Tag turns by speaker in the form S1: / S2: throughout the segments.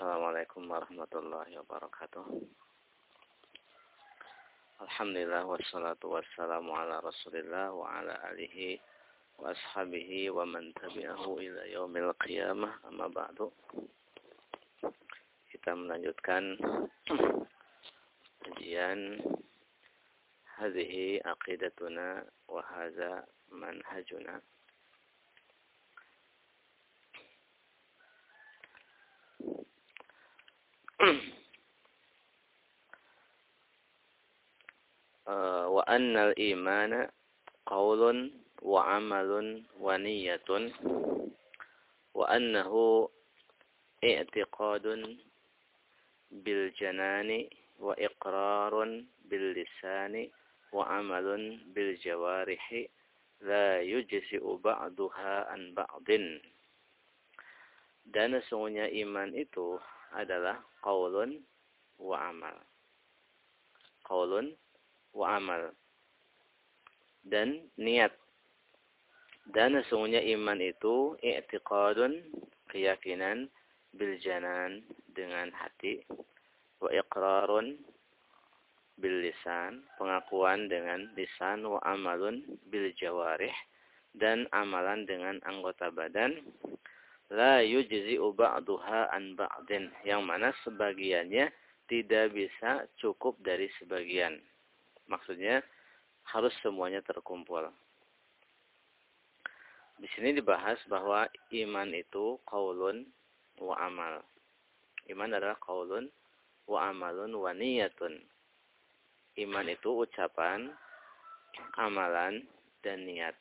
S1: Assalamualaikum warahmatullahi wabarakatuh. Alhamdulillah wassalatu wassalamu ala Rasulillah wa ala alihi wa ashabihi wa man tabi'ahu ila yaumil qiyamah amma ba'du. Kita melanjutkan kajian hadhihi aqidatuna wa hadza manhajuna. wa annal imana qaulun wa amalun wa niyatun wa annahu i'tiqadun bil janani wa iqrarun bil lisani dan sesungguhnya iman itu adalah qaulun wa amal. Qaulun wa amal. Dan niat. Dan sesungguhnya iman itu i'tiqadun, keyakinan bil janan dengan hati wa iqrarun bil lisan, pengakuan dengan lisan wa amalun bil jawarih dan amalan dengan anggota badan la yujzi'u ba'duha an ba'din yang mana sebagiannya tidak bisa cukup dari sebagian. Maksudnya harus semuanya terkumpul. Di sini dibahas bahwa iman itu qaulun wa amal. Iman adalah qaulun wa amalun wa niyatun. Iman itu ucapan, amalan, dan niat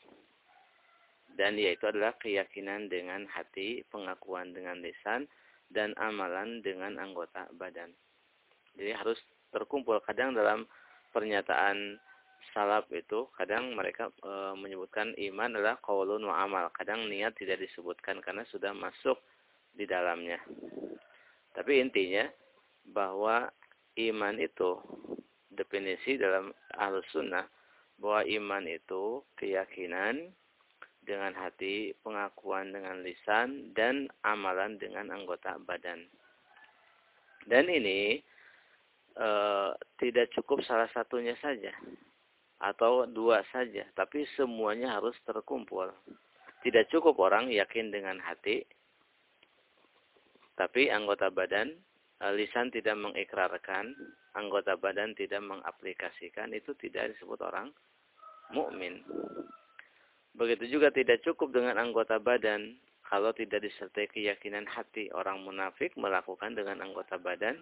S1: dan yaitu adalah keyakinan dengan hati, pengakuan dengan lisan, dan amalan dengan anggota badan. Jadi harus terkumpul. Kadang dalam pernyataan salaf itu, kadang mereka e, menyebutkan iman adalah qaulun wa amal. Kadang niat tidak disebutkan karena sudah masuk di dalamnya. Tapi intinya bahwa iman itu definisi dalam ahlus sunnah bahwa iman itu keyakinan dengan hati, pengakuan dengan lisan, dan amalan dengan anggota badan. Dan ini e, tidak cukup salah satunya saja atau dua saja, tapi semuanya harus terkumpul. Tidak cukup orang yakin dengan hati, tapi anggota badan, e, lisan tidak mengikrarkan, anggota badan tidak mengaplikasikan, itu tidak disebut orang mukmin. Begitu juga tidak cukup dengan anggota badan kalau tidak disertai keyakinan hati. Orang munafik melakukan dengan anggota badan,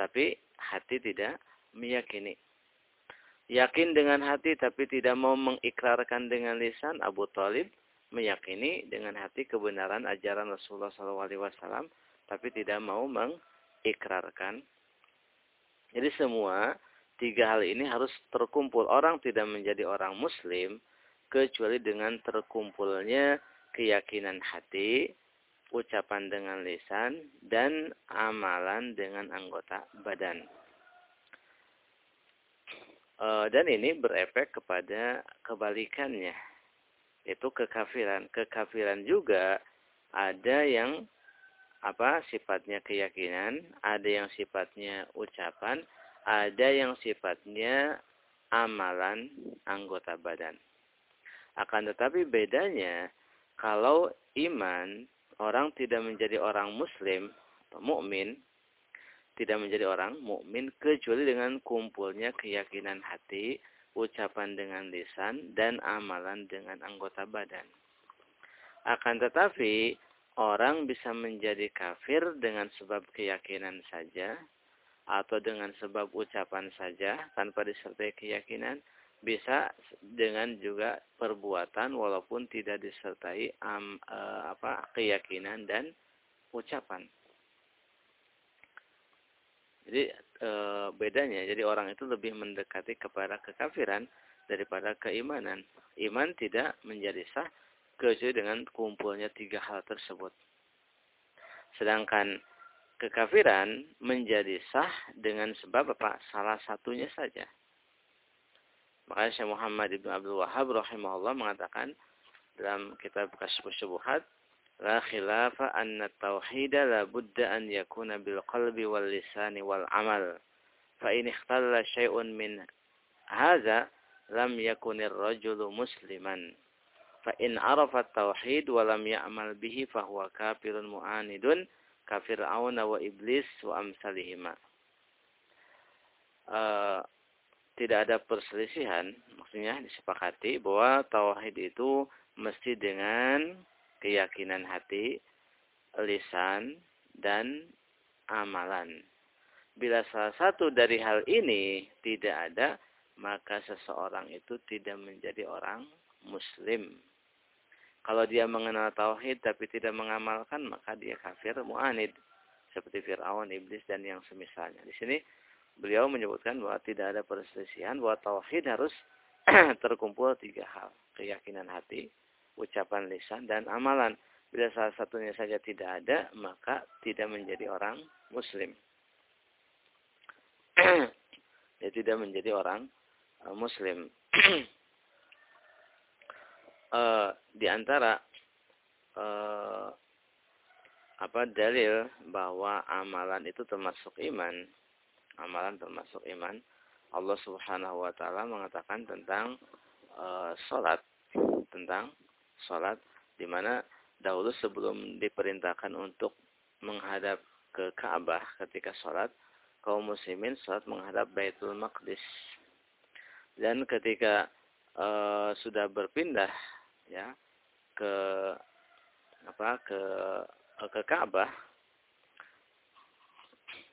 S1: tapi hati tidak meyakini. Yakin dengan hati tapi tidak mau mengikrarkan dengan lisan Abu Talib meyakini dengan hati kebenaran ajaran Rasulullah SAW tapi tidak mau mengikrarkan. Jadi semua tiga hal ini harus terkumpul. Orang tidak menjadi orang muslim kecuali dengan terkumpulnya keyakinan hati, ucapan dengan lisan, dan amalan dengan anggota badan. E, dan ini berefek kepada kebalikannya, yaitu kekafiran. Kekafiran juga ada yang apa sifatnya keyakinan, ada yang sifatnya ucapan, ada yang sifatnya amalan anggota badan. Akan tetapi bedanya kalau iman orang tidak menjadi orang muslim atau mukmin tidak menjadi orang mukmin kecuali dengan kumpulnya keyakinan hati, ucapan dengan lisan dan amalan dengan anggota badan. Akan tetapi orang bisa menjadi kafir dengan sebab keyakinan saja atau dengan sebab ucapan saja tanpa disertai keyakinan bisa dengan juga perbuatan walaupun tidak disertai um, uh, apa keyakinan dan ucapan. Jadi e, bedanya, jadi orang itu lebih mendekati kepada kekafiran daripada keimanan. Iman tidak menjadi sah kecuali dengan kumpulnya tiga hal tersebut. Sedangkan kekafiran menjadi sah dengan sebab apa? Salah satunya saja. Makanya Syekh Muhammad Ibn Abdul Wahab rahimahullah mengatakan dalam kitab Kasyfus Syubuhat la khilafa anna tauhida la budda an yakuna bil qalbi wal lisani wal amal. Fa in ikhtalla syai'un min hadza lam yakunir rajulu musliman. Fa in arafa tauhid wa lam ya'mal bihi fa huwa kafirun. Uh, tidak ada perselisihan, maksudnya disepakati bahwa tauhid itu mesti dengan keyakinan hati, lisan, dan amalan. Bila salah satu dari hal ini tidak ada, maka seseorang itu tidak menjadi orang muslim. Kalau dia mengenal tauhid tapi tidak mengamalkan, maka dia kafir mu'anid. Seperti Fir'aun, Iblis, dan yang semisalnya. Di sini beliau menyebutkan bahwa tidak ada perselisihan bahwa tauhid harus terkumpul tiga hal. Keyakinan hati, ucapan lisan, dan amalan. Bila salah satunya saja tidak ada, maka tidak menjadi orang muslim. Dia tidak menjadi orang uh, muslim. uh, di antara uh, apa dalil bahwa amalan itu termasuk iman amalan termasuk iman. Allah Subhanahu wa taala mengatakan tentang uh, salat, tentang salat di mana dahulu sebelum diperintahkan untuk menghadap ke Ka'bah ketika salat, kaum muslimin salat menghadap Baitul Maqdis. Dan ketika uh, sudah berpindah ya ke apa ke ke Ka'bah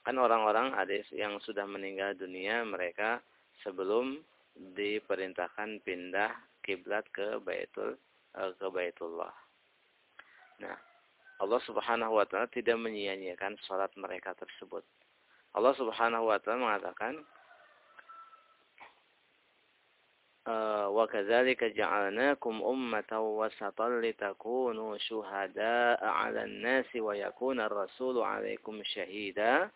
S1: kan orang-orang ada yang sudah meninggal dunia mereka sebelum diperintahkan pindah kiblat ke Baitul ke Baitullah. Nah, Allah Subhanahu wa taala tidak menyia-nyiakan salat mereka tersebut. Allah Subhanahu wa taala mengatakan eh, wa kadzalika ja'alnakum ummatan wasatan litakunu syuhada'a 'alan nasi wa yakuna ar-rasulu 'alaikum syahida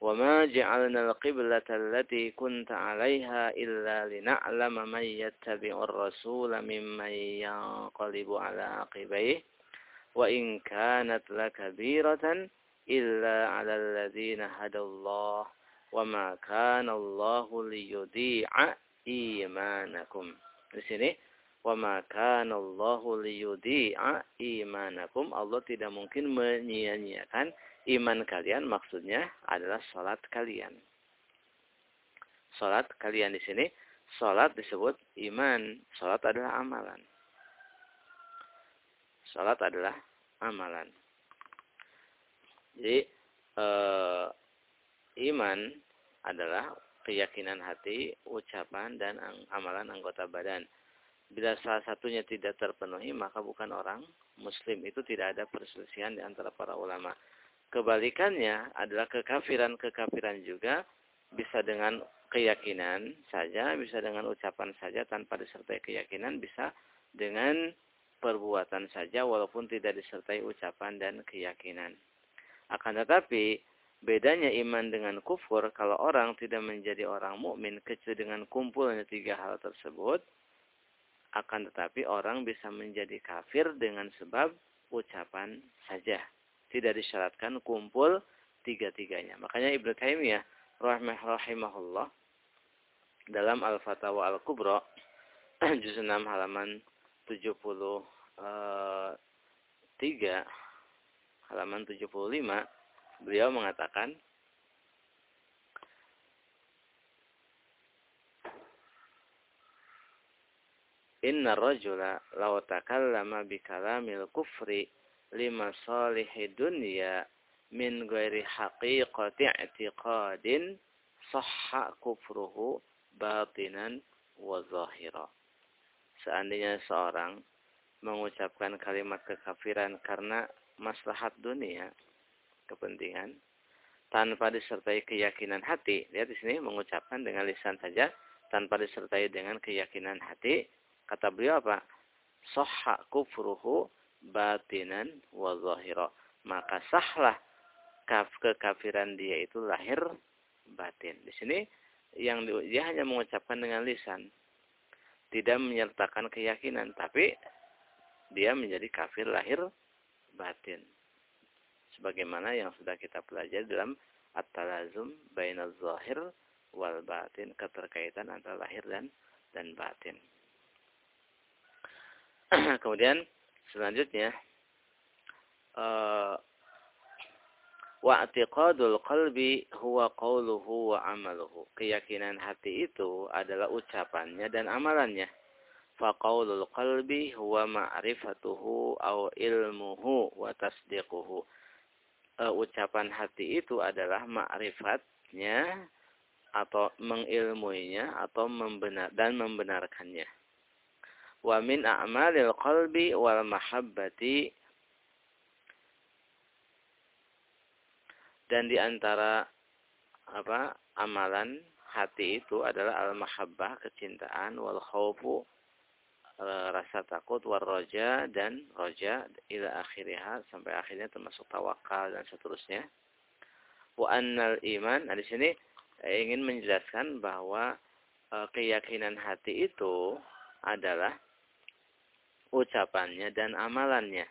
S1: وما جعلنا القبلة التي كنت عليها إلا لنعلم من يتبع الرسول ممن ينقلب على عقبيه وإن كانت لكبيرة إلا على الذين هدى الله وما كان الله ليضيع إيمانكم di sini وما كان الله ليضيع إيمانكم Allah tidak mungkin menyia-nyiakan iman kalian maksudnya adalah sholat kalian. Sholat kalian di sini, sholat disebut iman. Sholat adalah amalan. Sholat adalah amalan. Jadi eh, iman adalah keyakinan hati, ucapan, dan amalan anggota badan. Bila salah satunya tidak terpenuhi, maka bukan orang muslim. Itu tidak ada perselisihan di antara para ulama. Kebalikannya adalah kekafiran-kekafiran juga bisa dengan keyakinan saja, bisa dengan ucapan saja tanpa disertai keyakinan, bisa dengan perbuatan saja walaupun tidak disertai ucapan dan keyakinan. Akan tetapi bedanya iman dengan kufur kalau orang tidak menjadi orang mukmin kecuali dengan kumpulnya tiga hal tersebut akan tetapi orang bisa menjadi kafir dengan sebab ucapan saja tidak disyaratkan kumpul tiga-tiganya. Makanya Ibnu Taimiyah rahimahullah dalam Al-Fatawa Al-Kubra juz 6 halaman 73 eh, halaman 75 beliau mengatakan Inna rajula law takallama bi kalamil kufri lima salihi dunya min ghairi haqiqati i'tiqadin sahha kufruhu batinan wa zahira. Seandainya seorang mengucapkan kalimat kekafiran karena maslahat dunia, kepentingan, tanpa disertai keyakinan hati. Lihat di sini mengucapkan dengan lisan saja, tanpa disertai dengan keyakinan hati. Kata beliau apa? Soha kufruhu batinan wa zahira. Maka sahlah kaf kekafiran dia itu lahir batin. Di sini yang dia hanya mengucapkan dengan lisan. Tidak menyertakan keyakinan, tapi dia menjadi kafir lahir batin. Sebagaimana yang sudah kita pelajari dalam at-talazum bainaz zahir wal batin, keterkaitan antara lahir dan dan batin. Kemudian selanjutnya uh, Wa'tiqadul qalbi huwa qawluhu wa amaluhu. Keyakinan hati itu adalah ucapannya dan amalannya. Faqaulul qalbi huwa ma'rifatuhu au ilmuhu wa tasdiquhu. Uh, ucapan hati itu adalah ma'rifatnya atau mengilmuinya atau membenar dan membenarkannya. Wa min a'malil qalbi wal mahabbati. Dan di antara apa amalan hati itu adalah al-mahabbah kecintaan wal khawfu e, rasa takut war roja dan roja ila akhirnya sampai akhirnya termasuk tawakal dan seterusnya. Wa annal iman nah di sini ingin menjelaskan bahwa e, keyakinan hati itu adalah ucapannya dan amalannya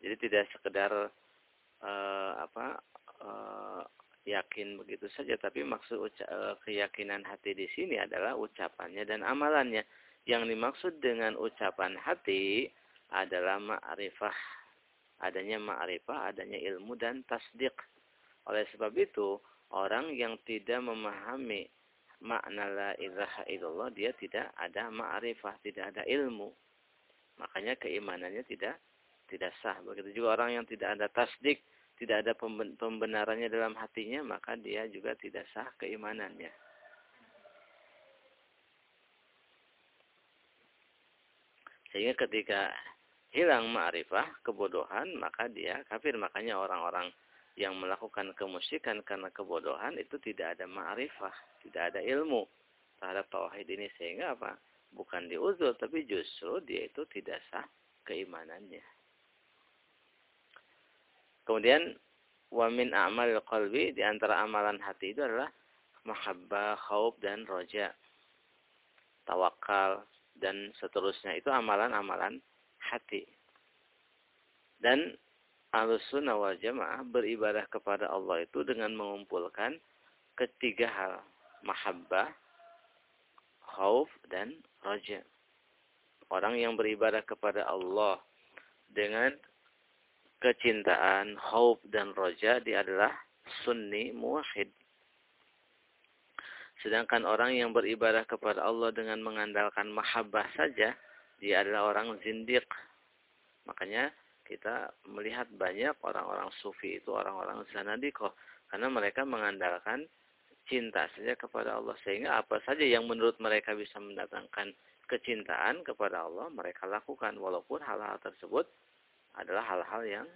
S1: jadi tidak sekedar e, apa uh, yakin begitu saja, tapi maksud uh, keyakinan hati di sini adalah ucapannya dan amalannya. Yang dimaksud dengan ucapan hati adalah ma'rifah. Adanya ma'rifah, adanya ilmu dan tasdik. Oleh sebab itu, orang yang tidak memahami makna la ilaha illallah, dia tidak ada ma'rifah, tidak ada ilmu. Makanya keimanannya tidak tidak sah. Begitu juga orang yang tidak ada tasdik, tidak ada pembenarannya dalam hatinya, maka dia juga tidak sah keimanannya. Sehingga ketika hilang ma'rifah, kebodohan, maka dia kafir. Makanya orang-orang yang melakukan kemusyrikan karena kebodohan itu tidak ada ma'rifah, tidak ada ilmu terhadap tauhid ini. Sehingga apa? Bukan diuzur, tapi justru dia itu tidak sah keimanannya. Kemudian wa min a'mal qalbi di antara amalan hati itu adalah mahabbah, khauf dan roja. Tawakal dan seterusnya itu amalan-amalan hati. Dan Ahlussunnah wal Jamaah beribadah kepada Allah itu dengan mengumpulkan ketiga hal. Mahabbah, khauf, dan roja. Orang yang beribadah kepada Allah dengan kecintaan, haub dan roja dia adalah sunni muwahid. Sedangkan orang yang beribadah kepada Allah dengan mengandalkan mahabbah saja, dia adalah orang zindiq. Makanya kita melihat banyak orang-orang sufi itu orang-orang zanadikoh. Karena mereka mengandalkan cinta saja kepada Allah. Sehingga apa saja yang menurut mereka bisa mendatangkan kecintaan kepada Allah, mereka lakukan. Walaupun hal-hal tersebut adalah hal-hal yang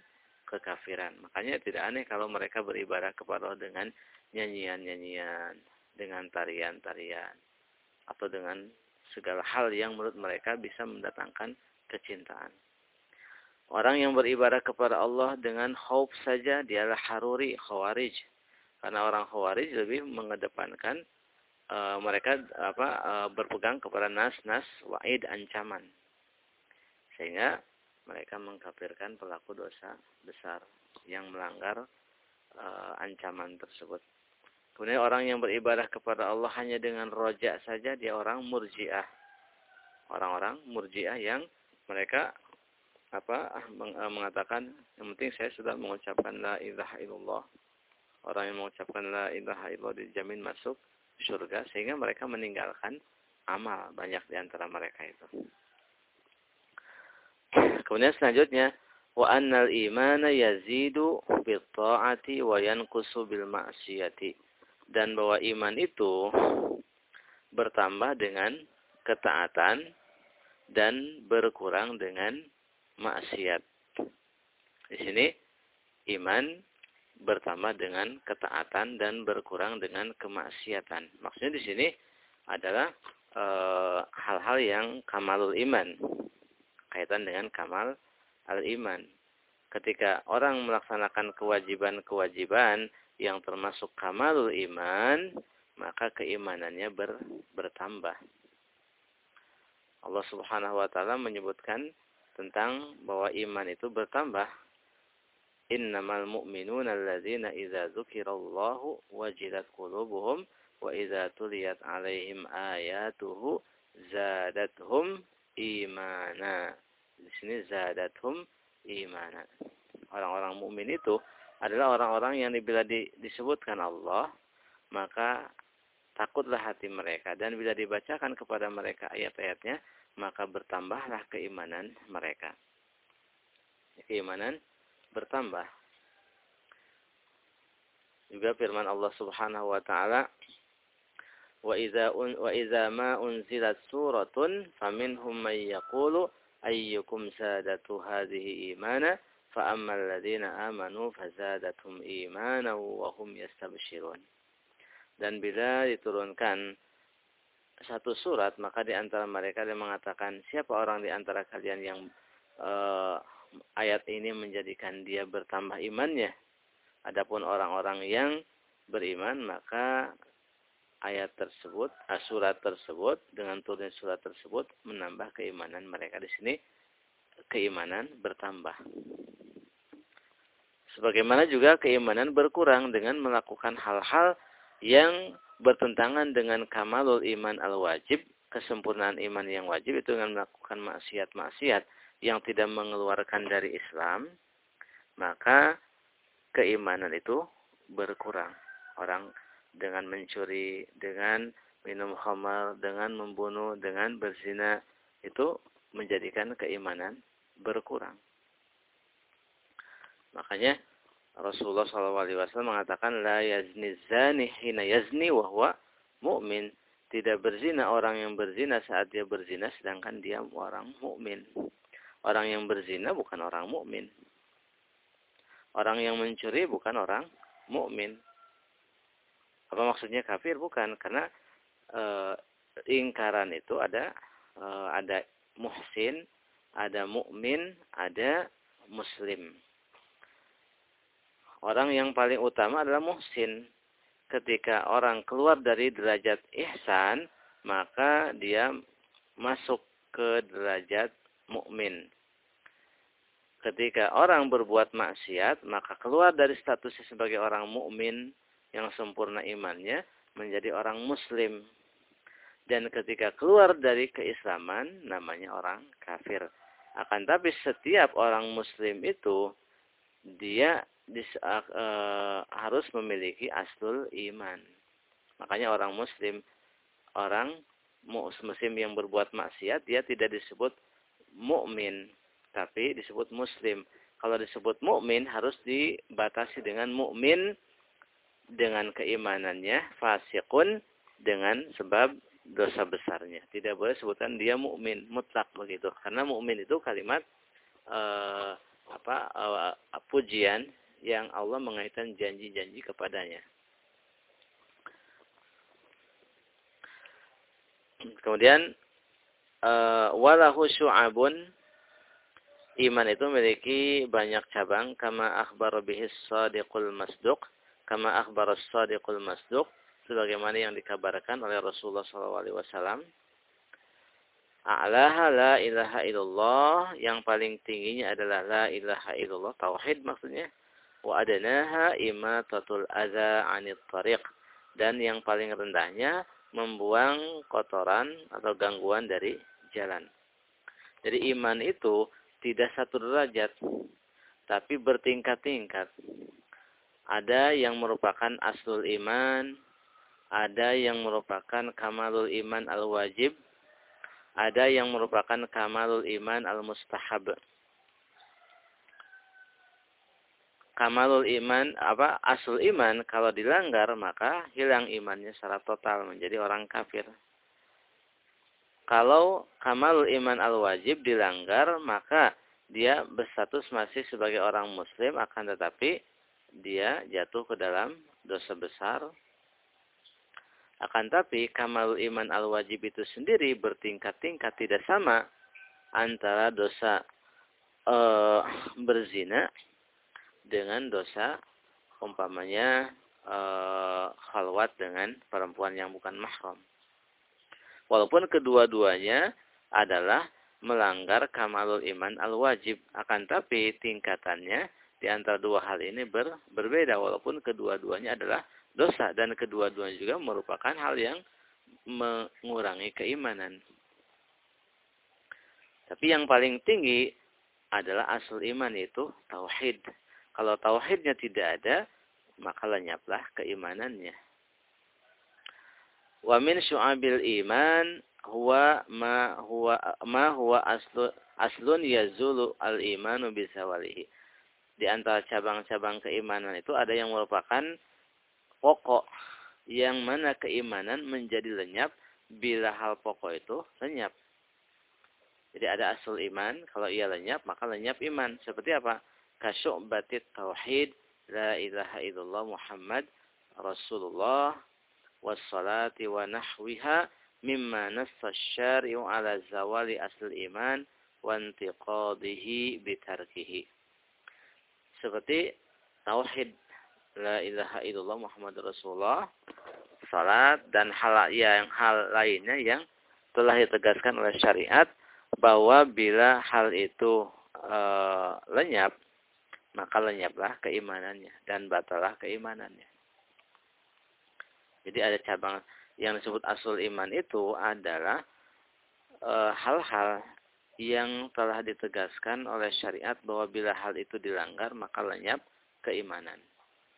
S1: kekafiran. Makanya tidak aneh kalau mereka beribadah kepada Allah dengan nyanyian-nyanyian, dengan tarian-tarian, atau dengan segala hal yang menurut mereka bisa mendatangkan kecintaan. Orang yang beribadah kepada Allah dengan khauf saja dialah haruri, khawarij. Karena orang khawarij lebih mengedepankan uh, mereka apa uh, berpegang kepada nas-nas wa'id ancaman. Sehingga mereka mengkafirkan pelaku dosa besar yang melanggar uh, ancaman tersebut. Kemudian orang yang beribadah kepada Allah hanya dengan rojak saja dia orang murjiah. Orang-orang murjiah yang mereka apa meng, mengatakan yang penting saya sudah mengucapkan la ilaha illallah. Orang yang mengucapkan la ilaha illallah dijamin masuk surga sehingga mereka meninggalkan amal banyak di antara mereka itu. Kemudian selanjutnya wa annal imana yazidu bil ta'ati wa yanqusu bil ma'siyati. Dan bahwa iman itu bertambah dengan ketaatan dan berkurang dengan maksiat. Di sini iman bertambah dengan ketaatan dan berkurang dengan kemaksiatan. Maksudnya di sini adalah eh, hal-hal e, yang kamalul iman kaitan dengan kamal al-iman. Ketika orang melaksanakan kewajiban-kewajiban yang termasuk kamalul iman, maka keimanannya ber, bertambah. Allah Subhanahu wa taala menyebutkan tentang bahwa iman itu bertambah. Innamal mu'minuna alladzina idza dzukirallahu wajilat qulubuhum wa idza tuliyat alaihim ayatuhu zadathum imana. Di sini zadathum imana. Orang-orang mukmin itu adalah orang-orang yang bila di, disebutkan Allah maka takutlah hati mereka dan bila dibacakan kepada mereka ayat-ayatnya maka bertambahlah keimanan mereka. Keimanan bertambah. Juga firman Allah Subhanahu wa taala wa idza wa idza ma unzilat suratun faminhum may yaqulu ayyukum sadatu hadhihi imana fa ammal ladzina amanu fazadathum imana wa hum yastabshirun. Dan bila diturunkan satu surat maka di antara mereka yang mengatakan siapa orang di antara kalian yang uh, ayat ini menjadikan dia bertambah imannya. Adapun orang-orang yang beriman maka ayat tersebut, ah, surat tersebut dengan turun surat tersebut menambah keimanan mereka di sini keimanan bertambah. Sebagaimana juga keimanan berkurang dengan melakukan hal-hal yang bertentangan dengan kamalul iman al-wajib, kesempurnaan iman yang wajib itu dengan melakukan maksiat-maksiat yang tidak mengeluarkan dari Islam, maka keimanan itu berkurang. Orang dengan mencuri, dengan minum khamar, dengan membunuh, dengan berzina, itu menjadikan keimanan berkurang. Makanya Rasulullah SAW mengatakan la yazni zani hina yazni wahwa mu'min. Tidak berzina orang yang berzina saat dia berzina sedangkan dia orang mukmin. Orang yang berzina bukan orang mukmin. Orang yang mencuri bukan orang mukmin. Apa maksudnya kafir? Bukan, karena e, ingkaran itu ada e, ada muhsin, ada mukmin, ada muslim. Orang yang paling utama adalah muhsin. Ketika orang keluar dari derajat ihsan, maka dia masuk ke derajat mukmin. Ketika orang berbuat maksiat, maka keluar dari statusnya sebagai orang mukmin yang sempurna imannya menjadi orang muslim. Dan ketika keluar dari keislaman, namanya orang kafir. Akan tapi setiap orang muslim itu dia dis, uh, harus memiliki aslul iman. Makanya orang muslim, orang muslim yang berbuat maksiat, dia tidak disebut mukmin tapi disebut muslim. Kalau disebut mukmin harus dibatasi dengan mukmin dengan keimanannya, fasikun dengan sebab dosa besarnya. Tidak boleh sebutkan dia mukmin mutlak begitu. Karena mukmin itu kalimat uh, apa uh, pujian yang Allah mengaitkan janji-janji kepadanya. Kemudian uh, walahu syu'abun. Iman itu memiliki banyak cabang. Kama akhbar bihis sadiqul masduq. Kama akhbar sadiqul masduq. Sebagaimana yang dikabarkan oleh Rasulullah SAW. A'laha la ilaha illallah. Yang paling tingginya adalah la ilaha illallah. Tauhid maksudnya. Wa adanaha imatatul adza 'anit tariq. Dan yang paling rendahnya membuang kotoran atau gangguan dari jalan. Jadi iman itu tidak satu derajat, tapi bertingkat-tingkat. Ada yang merupakan aslul iman, ada yang merupakan kamalul iman al-wajib, ada yang merupakan kamalul iman al-mustahab. Kamalul iman apa asul iman kalau dilanggar maka hilang imannya secara total menjadi orang kafir. Kalau kamal iman al-wajib dilanggar, maka dia berstatus masih sebagai orang muslim, akan tetapi dia jatuh ke dalam dosa besar. Akan tapi kamal iman al-wajib itu sendiri bertingkat-tingkat tidak sama antara dosa e, berzina dengan dosa umpamanya e, khalwat dengan perempuan yang bukan mahram. Walaupun kedua-duanya adalah melanggar kamalul iman al-wajib. Akan tapi tingkatannya di antara dua hal ini ber, berbeda walaupun kedua-duanya adalah dosa dan kedua-duanya juga merupakan hal yang mengurangi keimanan. Tapi yang paling tinggi adalah asal iman itu tauhid. Kalau tauhidnya tidak ada, maka lenyaplah keimanannya. Wa min syu'abil iman huwa ma huwa ma huwa aslu, aslun yazulu al imanu bisawalihi. Di antara cabang-cabang keimanan itu ada yang merupakan pokok yang mana keimanan menjadi lenyap bila hal pokok itu lenyap. Jadi ada asal iman, kalau ia lenyap maka lenyap iman. Seperti apa? Kasyu'batit tauhid, la ilaha illallah Muhammad Rasulullah wassalati wa nahwiha mimma nassa syari'u ala zawali asal iman wa intiqadihi bitarkihi. Seperti tauhid la ilaha illallah Muhammad Rasulullah, salat dan hal yang hal lainnya yang telah ditegaskan oleh syariat bahwa bila hal itu e, lenyap, maka lenyaplah keimanannya dan batalah keimanannya. Jadi ada cabang yang disebut asul iman itu adalah eh, hal-hal e, yang telah ditegaskan oleh syariat bahwa bila hal itu dilanggar maka lenyap keimanan.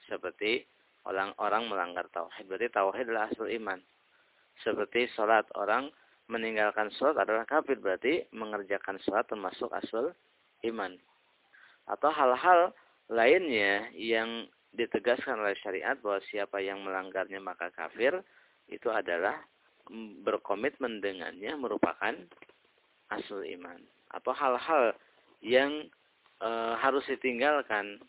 S1: Seperti orang-orang melanggar tauhid. Berarti tauhid adalah asul iman. Seperti sholat orang meninggalkan sholat adalah kafir berarti mengerjakan sholat termasuk asal iman. Atau hal-hal lainnya yang ditegaskan oleh syariat bahwa siapa yang melanggarnya maka kafir itu adalah berkomitmen dengannya merupakan asal iman. Atau hal-hal yang e, harus ditinggalkan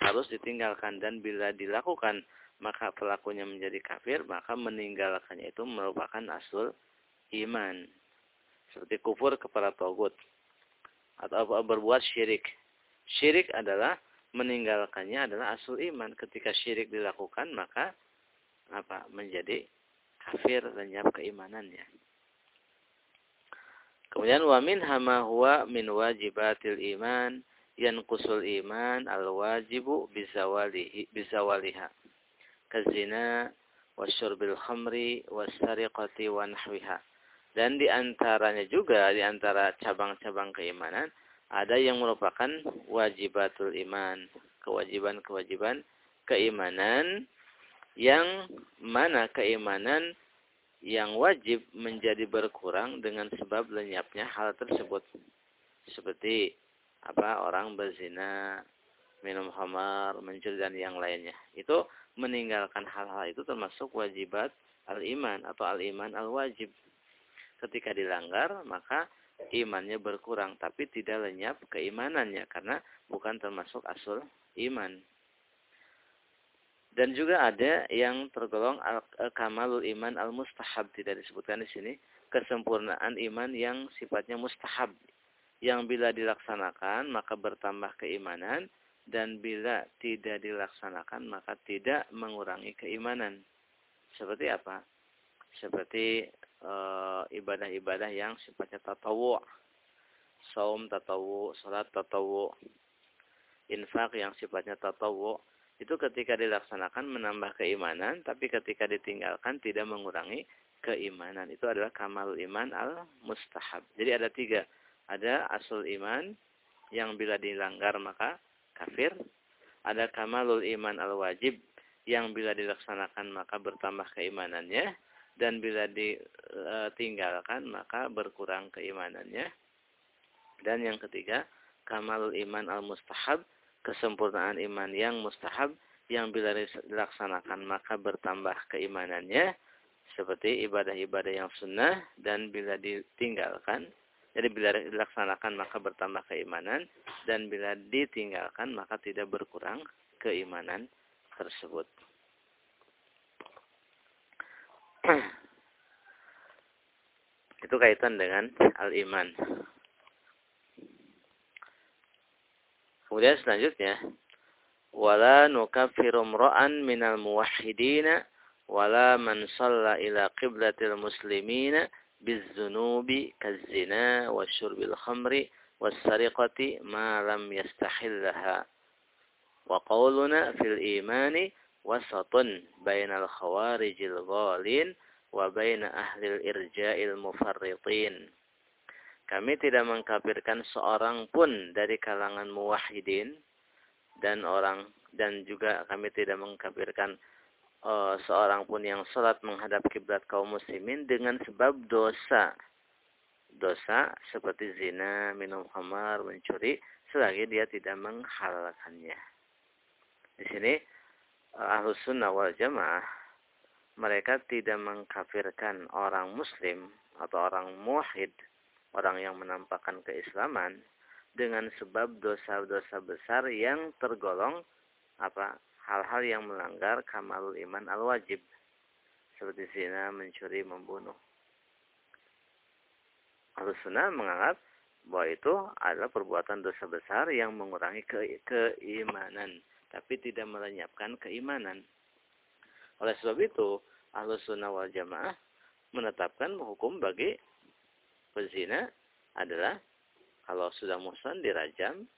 S1: harus ditinggalkan dan bila dilakukan maka pelakunya menjadi kafir maka meninggalkannya itu merupakan asal iman. Seperti kufur kepada togut. Atau berbuat syirik. Syirik adalah meninggalkannya adalah asal iman. Ketika syirik dilakukan maka apa menjadi kafir lenyap keimanannya. Kemudian wa min hama huwa min wajibatil iman yanqusul iman al wajibu bizawalihi bizawaliha kazina wasyurbil khamri wasariqati wa nahwiha dan di antaranya juga di antara cabang-cabang keimanan ada yang merupakan wajibatul iman, kewajiban-kewajiban keimanan yang mana keimanan yang wajib menjadi berkurang dengan sebab lenyapnya hal tersebut. Seperti apa orang berzina, minum khamar, mencuri dan yang lainnya. Itu meninggalkan hal-hal itu termasuk wajibat al-iman atau al-iman al-wajib ketika dilanggar maka imannya berkurang tapi tidak lenyap keimanannya karena bukan termasuk asal iman. Dan juga ada yang tergolong al kamalul iman al mustahab tidak disebutkan di sini kesempurnaan iman yang sifatnya mustahab yang bila dilaksanakan maka bertambah keimanan dan bila tidak dilaksanakan maka tidak mengurangi keimanan. Seperti apa? Seperti Eh, ibadah-ibadah uh, yang sifatnya tatawu. Saum tatawu, salat tatawu, infak yang sifatnya tatawu. Itu ketika dilaksanakan menambah keimanan, tapi ketika ditinggalkan tidak mengurangi keimanan. Itu adalah kamal iman al-mustahab. Jadi ada tiga. Ada asul iman yang bila dilanggar maka kafir. Ada kamalul iman al-wajib yang bila dilaksanakan maka bertambah keimanannya dan bila ditinggalkan maka berkurang keimanannya. Dan yang ketiga, kamalul iman al-mustahab, kesempurnaan iman yang mustahab yang bila dilaksanakan maka bertambah keimanannya seperti ibadah-ibadah yang sunnah dan bila ditinggalkan jadi bila dilaksanakan maka bertambah keimanan dan bila ditinggalkan maka tidak berkurang keimanan tersebut. Itu kaitan dengan al-iman. Kemudian selanjutnya, wala nukaffiru mra'an minal muwahhidina wala man shalla ila qiblatil muslimina bizunubi kazina wa syurbil khamri was-sariqati ma lam yastahillaha. Wa qawluna fil imani wasatun bainal khawarijil ghalin wa baina ahlil irja'il mufarritin. Kami tidak mengkafirkan seorang pun dari kalangan muwahhidin dan orang dan juga kami tidak mengkafirkan uh, seorang pun yang sholat menghadap kiblat kaum muslimin dengan sebab dosa dosa seperti zina, minum khamar, mencuri selagi dia tidak menghalalkannya. Di sini ahlus sunnah wal jamaah mereka tidak mengkafirkan orang muslim atau orang muwahhid orang yang menampakkan keislaman dengan sebab dosa-dosa besar yang tergolong apa hal-hal yang melanggar kamalul iman al-wajib seperti zina, mencuri, membunuh. Al-Sunnah menganggap bahwa itu adalah perbuatan dosa besar yang mengurangi ke keimanan, tapi tidak melenyapkan keimanan. Oleh sebab itu, Ahlus Sunnah wal Jamaah menetapkan hukum bagi pezina adalah kalau sudah muhsan dirajam,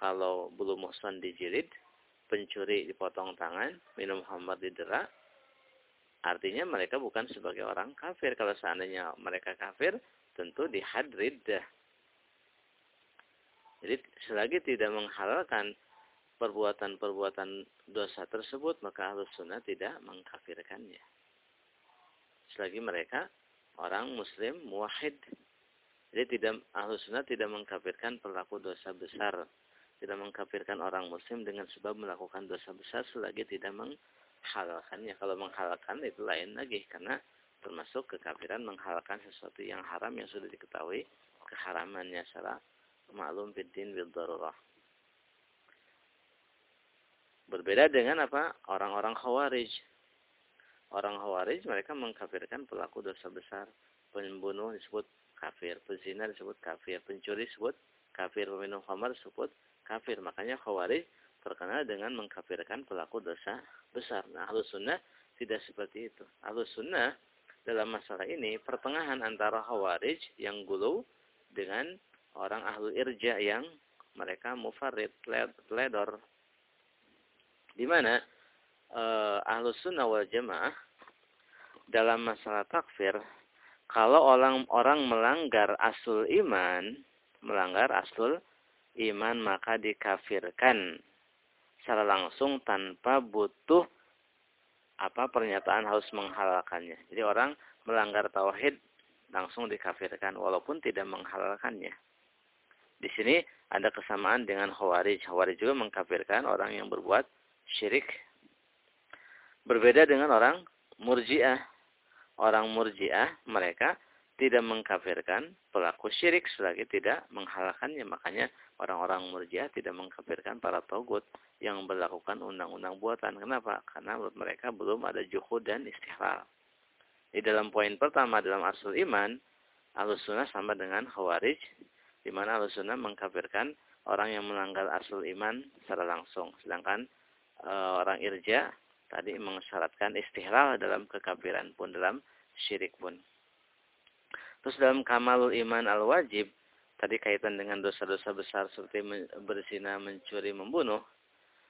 S1: kalau belum muhsan dijilid, pencuri dipotong tangan, minum khamar didera. Artinya mereka bukan sebagai orang kafir. Kalau seandainya mereka kafir, tentu dihadrid. Jadi selagi tidak menghalalkan perbuatan-perbuatan dosa tersebut, maka harus sunnah tidak mengkafirkannya. Selagi mereka orang muslim muwahhid. Jadi tidak ahlu sunnah tidak mengkafirkan pelaku dosa besar. Tidak mengkafirkan orang muslim dengan sebab melakukan dosa besar selagi tidak menghalalkannya. Kalau menghalalkan itu lain lagi. Karena termasuk kekafiran menghalalkan sesuatu yang haram yang sudah diketahui keharamannya secara maklum bidin bil darurah. Berbeda dengan apa? Orang-orang khawarij orang Khawarij mereka mengkafirkan pelaku dosa besar. Pembunuh disebut kafir, pezina disebut kafir, pencuri disebut kafir, peminum khamar disebut kafir. Makanya Khawarij terkenal dengan mengkafirkan pelaku dosa besar. Nah, Ahlus Sunnah tidak seperti itu. Ahlus Sunnah dalam masalah ini pertengahan antara Khawarij yang gulu dengan orang Ahlul Irja yang mereka mufarid, ledor. Di mana uh, Ahlus Sunnah wal Jamaah dalam masalah takfir, kalau orang orang melanggar asul iman, melanggar asul iman maka dikafirkan secara langsung tanpa butuh apa pernyataan harus menghalalkannya. Jadi orang melanggar tauhid langsung dikafirkan walaupun tidak menghalalkannya. Di sini ada kesamaan dengan Khawarij. Khawarij juga mengkafirkan orang yang berbuat syirik. Berbeda dengan orang Murji'ah orang murjiah mereka tidak mengkafirkan pelaku syirik selagi tidak menghalalkannya. Makanya orang-orang murjiah tidak mengkafirkan para togut yang melakukan undang-undang buatan. Kenapa? Karena menurut mereka belum ada juhud dan istihlal. Di dalam poin pertama dalam asul iman, alusunah sama dengan khawarij, di mana alusunah mengkafirkan orang yang melanggar asul iman secara langsung. Sedangkan orang irja tadi mensyaratkan istihlal dalam kekafiran pun dalam syirik pun. Terus dalam kamalul iman al-wajib, tadi kaitan dengan dosa-dosa besar seperti berzina, mencuri, membunuh.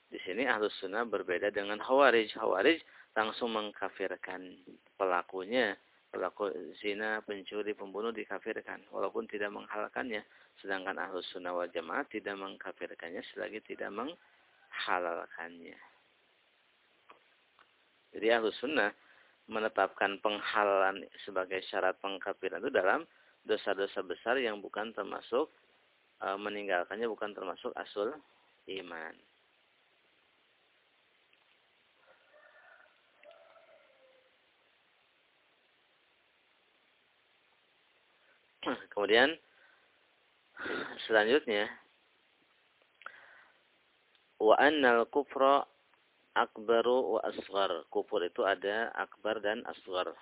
S1: Di sini ahlus sunnah berbeda dengan khawarij. Khawarij langsung mengkafirkan pelakunya. Pelaku zina, pencuri, pembunuh dikafirkan. Walaupun tidak menghalalkannya. Sedangkan ahlus sunnah wal jamaah tidak mengkafirkannya selagi tidak menghalalkannya. Jadi ahlus sunnah menetapkan penghalalan sebagai syarat pengkafiran itu dalam dosa-dosa besar yang bukan termasuk e, meninggalkannya bukan termasuk asul iman. Kemudian selanjutnya wa annal kufra akbaru wa asghar. Kufur itu ada akbar dan asghar.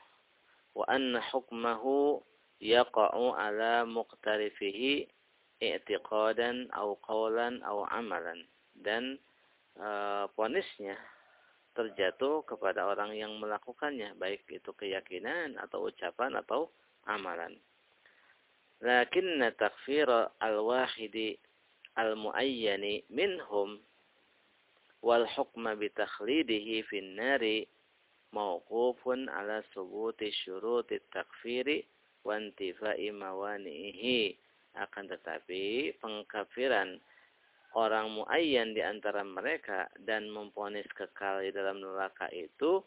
S1: Wa anna hukmahu yaqa'u ala muqtarifihi i'tiqadan au qawlan au amalan. Dan e, ponisnya terjatuh kepada orang yang melakukannya, baik itu keyakinan atau ucapan atau amalan. Lakinna takfir al-wahidi al-muayyani minhum wal hukma bi takhlidihi fin nari mawqufun ala subuti syuruti takfiri wa intifai mawanihi akan tetapi pengkafiran orang muayyan di antara mereka dan memponis kekal di dalam neraka itu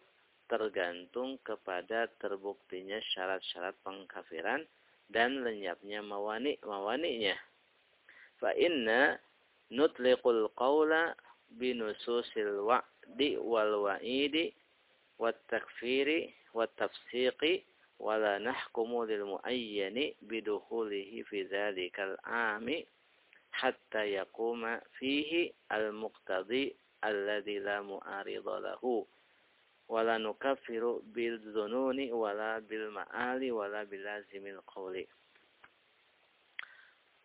S1: tergantung kepada terbuktinya syarat-syarat pengkafiran dan lenyapnya mawani mawaninya. Fa inna nutliqul qawla binususil wa'di wal wa'idi wat takfiri wat tafsiqi wala nahkumu lil muayyani bidukhulihi fi dzalikal ami hatta yaquma fihi al muqtadi alladhi la mu'arida lahu wala nukaffiru bil dzununi wala bil ma'ali wala bil lazimil qawli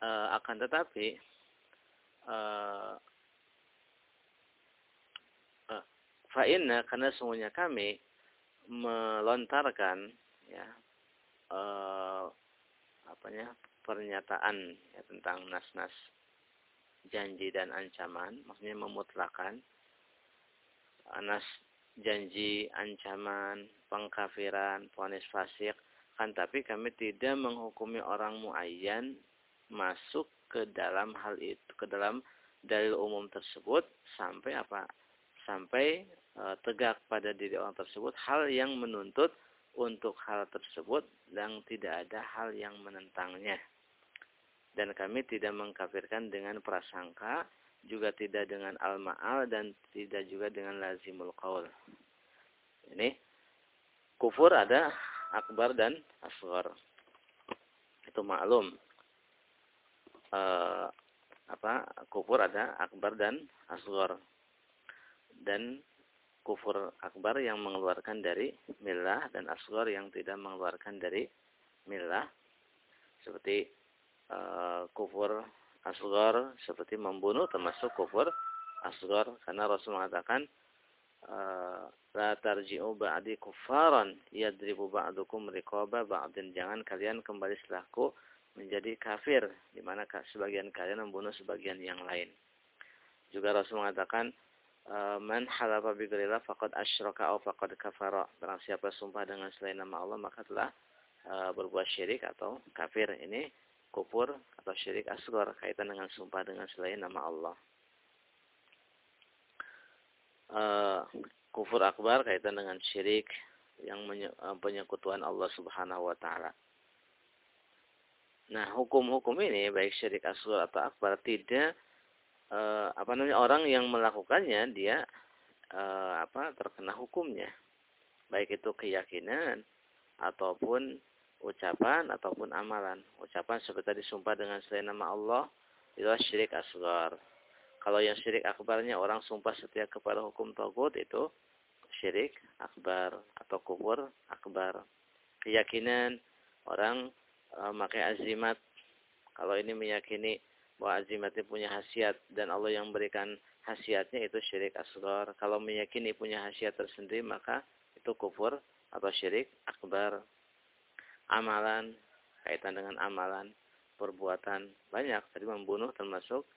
S1: uh, akan tetapi uh, uh, fa inna karena sungguhnya kami melontarkan ya eh, apanya pernyataan ya, tentang nas-nas janji dan ancaman maksudnya memutlakan nas janji ancaman pengkafiran ponis fasik kan tapi kami tidak menghukumi orang muayyan masuk ke dalam hal itu ke dalam dalil umum tersebut sampai apa sampai e, tegak pada diri orang tersebut hal yang menuntut untuk hal tersebut dan tidak ada hal yang menentangnya. Dan kami tidak mengkafirkan dengan prasangka, juga tidak dengan al-ma'al dan tidak juga dengan lazimul qaul. Ini kufur ada akbar dan asghar. Itu maklum. E, apa kufur ada akbar dan asghar. Dan kufur akbar yang mengeluarkan dari milah dan asghar yang tidak mengeluarkan dari milah seperti uh, kufur asghar seperti membunuh termasuk kufur asghar. Karena Rasul mengatakan uh, la tarji'u ba'di kuffaran yadribu ba'dukum riqaba ba'din. Jangan kalian kembali setelahku menjadi kafir di mana sebagian kalian membunuh sebagian yang lain. Juga Rasul mengatakan Eh, man halafa bi ghairillah faqad asyraka aw faqad kafara. Barang siapa sumpah dengan selain nama Allah maka telah uh, berbuat syirik atau kafir. Ini kufur atau syirik asghar kaitan dengan sumpah dengan selain nama Allah. Uh, kufur akbar kaitan dengan syirik yang penyekutuan Allah Subhanahu wa taala. Nah, hukum-hukum ini baik syirik asghar atau akbar tidak eh, apa namanya orang yang melakukannya dia eh, apa terkena hukumnya. Baik itu keyakinan ataupun ucapan ataupun amalan. Ucapan seperti tadi sumpah dengan selain nama Allah itu syirik asgar kalau yang syirik akbarnya orang sumpah setia kepada hukum togut itu syirik akbar atau kufur akbar. Keyakinan orang e, memakai azimat. Kalau ini meyakini bahwa azimatnya punya hasiat dan Allah yang berikan hasiatnya itu syirik asgar. Kalau meyakini punya hasiat tersendiri maka itu kufur atau syirik akbar. Amalan kaitan dengan amalan perbuatan banyak tadi membunuh termasuk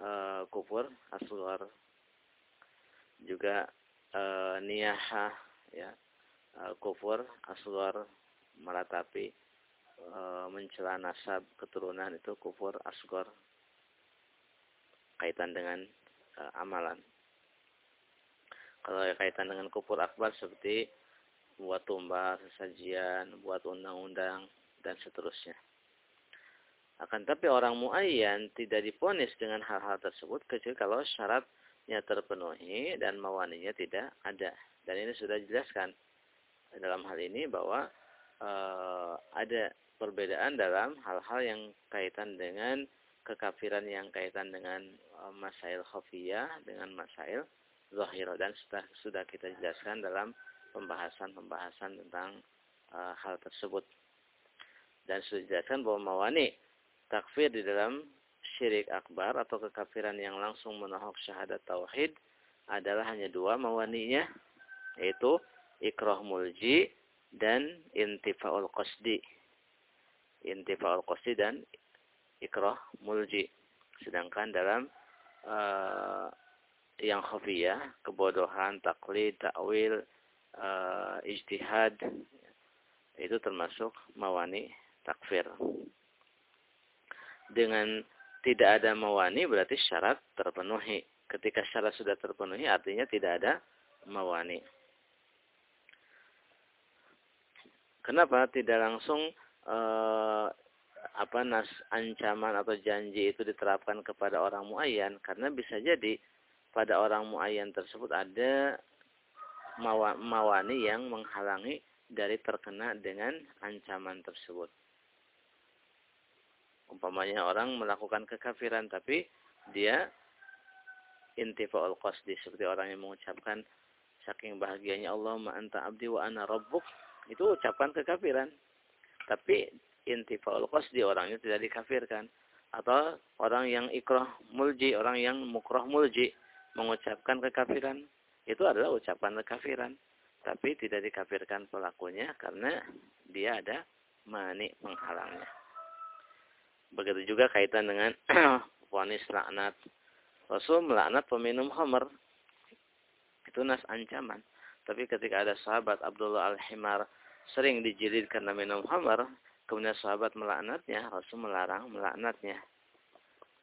S1: uh, kufur asgar. Juga uh, niyahah ya uh, kufur asgar meratapi mencela nasab keturunan itu kufur asgar kaitan dengan uh, amalan. Kalau kaitan dengan kufur akbar seperti buat tumbal, sesajian, buat undang-undang, dan seterusnya. Akan tapi orang muayyan tidak diponis dengan hal-hal tersebut kecuali kalau syaratnya terpenuhi dan mawaninya tidak ada. Dan ini sudah dijelaskan dalam hal ini bahwa e, ada perbedaan dalam hal-hal yang kaitan dengan kekafiran yang kaitan dengan uh, masail khafiyah dengan masail zahira dan sudah sudah kita jelaskan dalam pembahasan-pembahasan tentang uh, hal tersebut. Dan sudah dijelaskan bahwa mawani takfir di dalam syirik akbar atau kekafiran yang langsung menohok syahadat tauhid adalah hanya dua mawaninya yaitu ikrah mulji dan intifaul qasdi intifa'ul qasdi dan ikrah mulji. Sedangkan dalam uh, yang khafiyah, kebodohan, taklid, takwil, uh, ijtihad itu termasuk mawani takfir. Dengan tidak ada mawani berarti syarat terpenuhi. Ketika syarat sudah terpenuhi artinya tidak ada mawani. Kenapa tidak langsung uh, apa nas ancaman atau janji itu diterapkan kepada orang muayyan? Karena bisa jadi pada orang muayyan tersebut ada mawani yang menghalangi dari terkena dengan ancaman tersebut. Umpamanya orang melakukan kekafiran tapi dia intifa'ul qasdi seperti orang yang mengucapkan saking bahagianya Allah ma anta abdi wa ana rabbuk itu ucapan kekafiran. Tapi intifa'ul qasdi orangnya tidak dikafirkan. Atau orang yang ikrah mulji, orang yang mukrah mulji mengucapkan kekafiran. Itu adalah ucapan kekafiran. Tapi tidak dikafirkan pelakunya karena dia ada mani menghalangnya. Begitu juga kaitan dengan wanis laknat. Rasul melaknat peminum khamr. Itu nas ancaman. Tapi ketika ada sahabat Abdullah Al-Himar sering dijilid karena minum khamar, kemudian sahabat melaknatnya, Rasul melarang melaknatnya.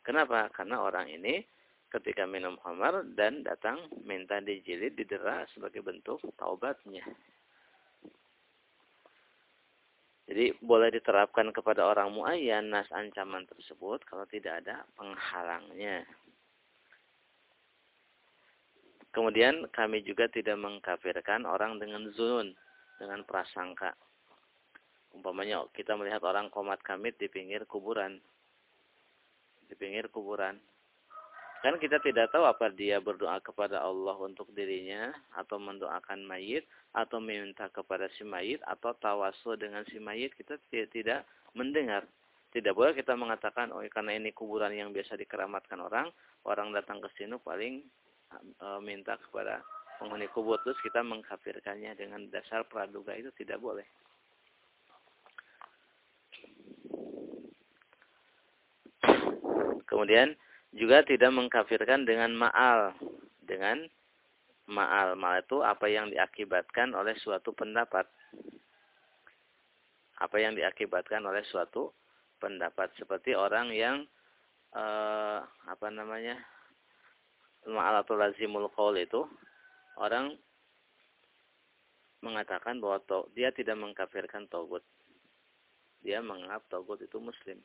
S1: Kenapa? Karena orang ini ketika minum khamar dan datang minta dijilid, didera sebagai bentuk taubatnya. Jadi boleh diterapkan kepada orang muayyan nas ancaman tersebut kalau tidak ada penghalangnya. Kemudian kami juga tidak mengkafirkan orang dengan zunun, dengan prasangka. Umpamanya kita melihat orang komat kamit di pinggir kuburan. Di pinggir kuburan. Kan kita tidak tahu apa dia berdoa kepada Allah untuk dirinya atau mendoakan mayit atau meminta kepada si mayit atau tawasul dengan si mayit kita tidak mendengar. Tidak boleh kita mengatakan oh karena ini kuburan yang biasa dikeramatkan orang, orang datang ke sini paling e, minta kepada penghuni kubur terus kita mengkafirkannya dengan dasar praduga itu tidak boleh. Kemudian juga tidak mengkafirkan dengan ma'al. Dengan ma'al. Ma'al itu apa yang diakibatkan oleh suatu pendapat. Apa yang diakibatkan oleh suatu pendapat. Seperti orang yang eh, apa namanya ma'alatul lazimul qaul itu orang mengatakan bahwa dia tidak mengkafirkan togut. Dia menganggap togut itu muslim.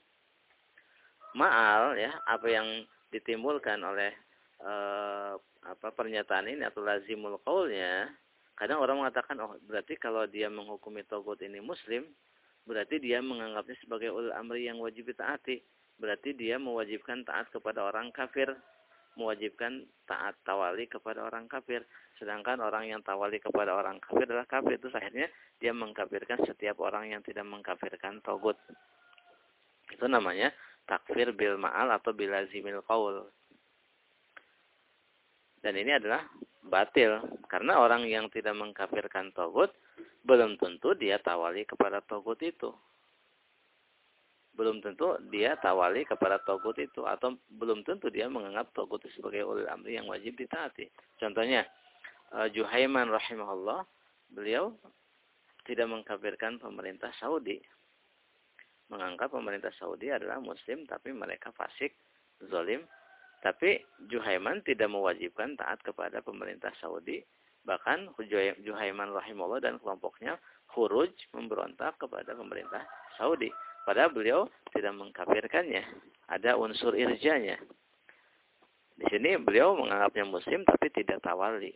S1: Ma'al ya, apa yang ditimbulkan oleh eh, apa pernyataan ini atau lazimul qaulnya, kadang orang mengatakan oh berarti kalau dia menghukumi togut ini muslim, berarti dia menganggapnya sebagai ul amri yang wajib ditaati. Berarti dia mewajibkan taat kepada orang kafir mewajibkan taat tawali kepada orang kafir. Sedangkan orang yang tawali kepada orang kafir adalah kafir. Itu akhirnya dia mengkafirkan setiap orang yang tidak mengkafirkan togut. Itu namanya takfir bil ma'al atau bil lazimil qaul. Dan ini adalah batil. Karena orang yang tidak mengkafirkan togut, belum tentu dia tawali kepada togut itu belum tentu dia tawali kepada togut itu atau belum tentu dia menganggap togut itu sebagai ulil amri yang wajib ditaati. Contohnya uh, Juhaiman rahimahullah beliau tidak mengkafirkan pemerintah Saudi. Menganggap pemerintah Saudi adalah muslim tapi mereka fasik, zalim. Tapi Juhaiman tidak mewajibkan taat kepada pemerintah Saudi. Bahkan Juhaiman rahimahullah dan kelompoknya huruj memberontak kepada pemerintah Saudi Padahal beliau tidak mengkafirkannya. Ada unsur irjanya. Di sini beliau menganggapnya muslim tapi tidak tawali.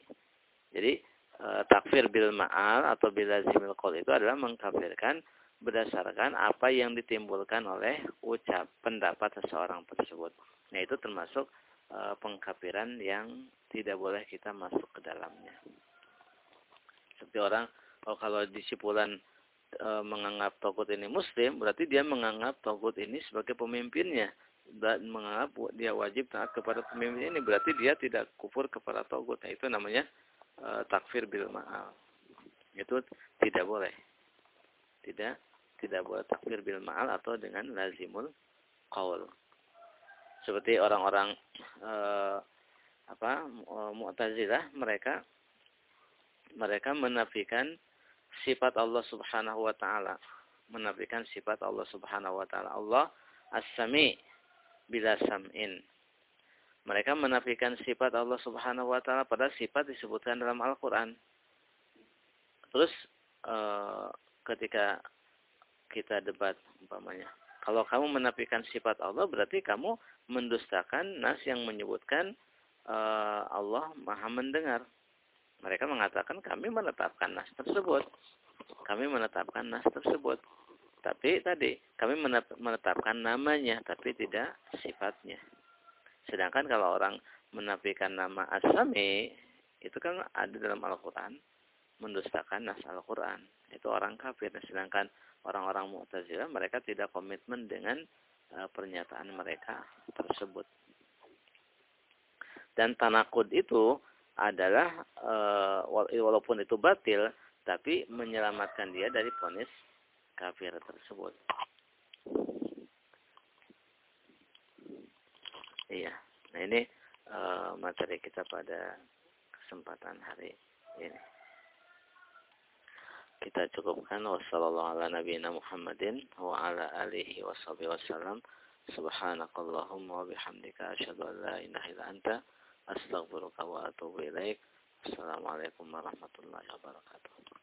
S1: Jadi e, takfir bil ma'al atau bil lazimil qol itu adalah mengkafirkan berdasarkan apa yang ditimbulkan oleh ucap pendapat seseorang tersebut. Nah itu termasuk e, pengkafiran yang tidak boleh kita masuk ke dalamnya. Seperti orang oh kalau disipulan e, menganggap togut ini muslim, berarti dia menganggap togut ini sebagai pemimpinnya dan menganggap dia wajib taat kepada pemimpin ini, berarti dia tidak kufur kepada togut. Nah, itu namanya e, takfir bil ma'al. Itu tidak boleh. Tidak tidak boleh takfir bil ma'al atau dengan lazimul qaul. Seperti orang-orang eh, apa Mu'tazilah mereka mereka menafikan sifat Allah Subhanahu wa taala, menafikan sifat Allah Subhanahu wa taala. Allah As-Sami bila sam'in. Mereka menafikan sifat Allah Subhanahu wa taala pada sifat disebutkan dalam Al-Qur'an. Terus eh, ketika kita debat umpamanya. Kalau kamu menafikan sifat Allah berarti kamu mendustakan nas yang menyebutkan uh, Allah Maha mendengar. Mereka mengatakan kami menetapkan nas tersebut. Kami menetapkan nas tersebut. Tapi tadi kami menetapkan namanya tapi tidak sifatnya. Sedangkan kalau orang menafikan nama Asami itu kan ada dalam Al-Qur'an mendustakan nas Al-Qur'an. Itu orang kafir. Sedangkan orang-orang Mu'tazilah mereka tidak komitmen dengan uh, pernyataan mereka tersebut. Dan tanakud itu adalah uh, walaupun itu batil tapi menyelamatkan dia dari ponis kafir tersebut. Iya. Nah ini uh, materi kita pada kesempatan hari ini kita cukupkan. Wassalamualaikum Muhammadin wa ala alihi washabihi wasallam subhanakallahumma wa bihamdika asyhadu an la ilaha illa anta astaghfiruka wa atubu ilaik. Assalamualaikum warahmatullahi wabarakatuh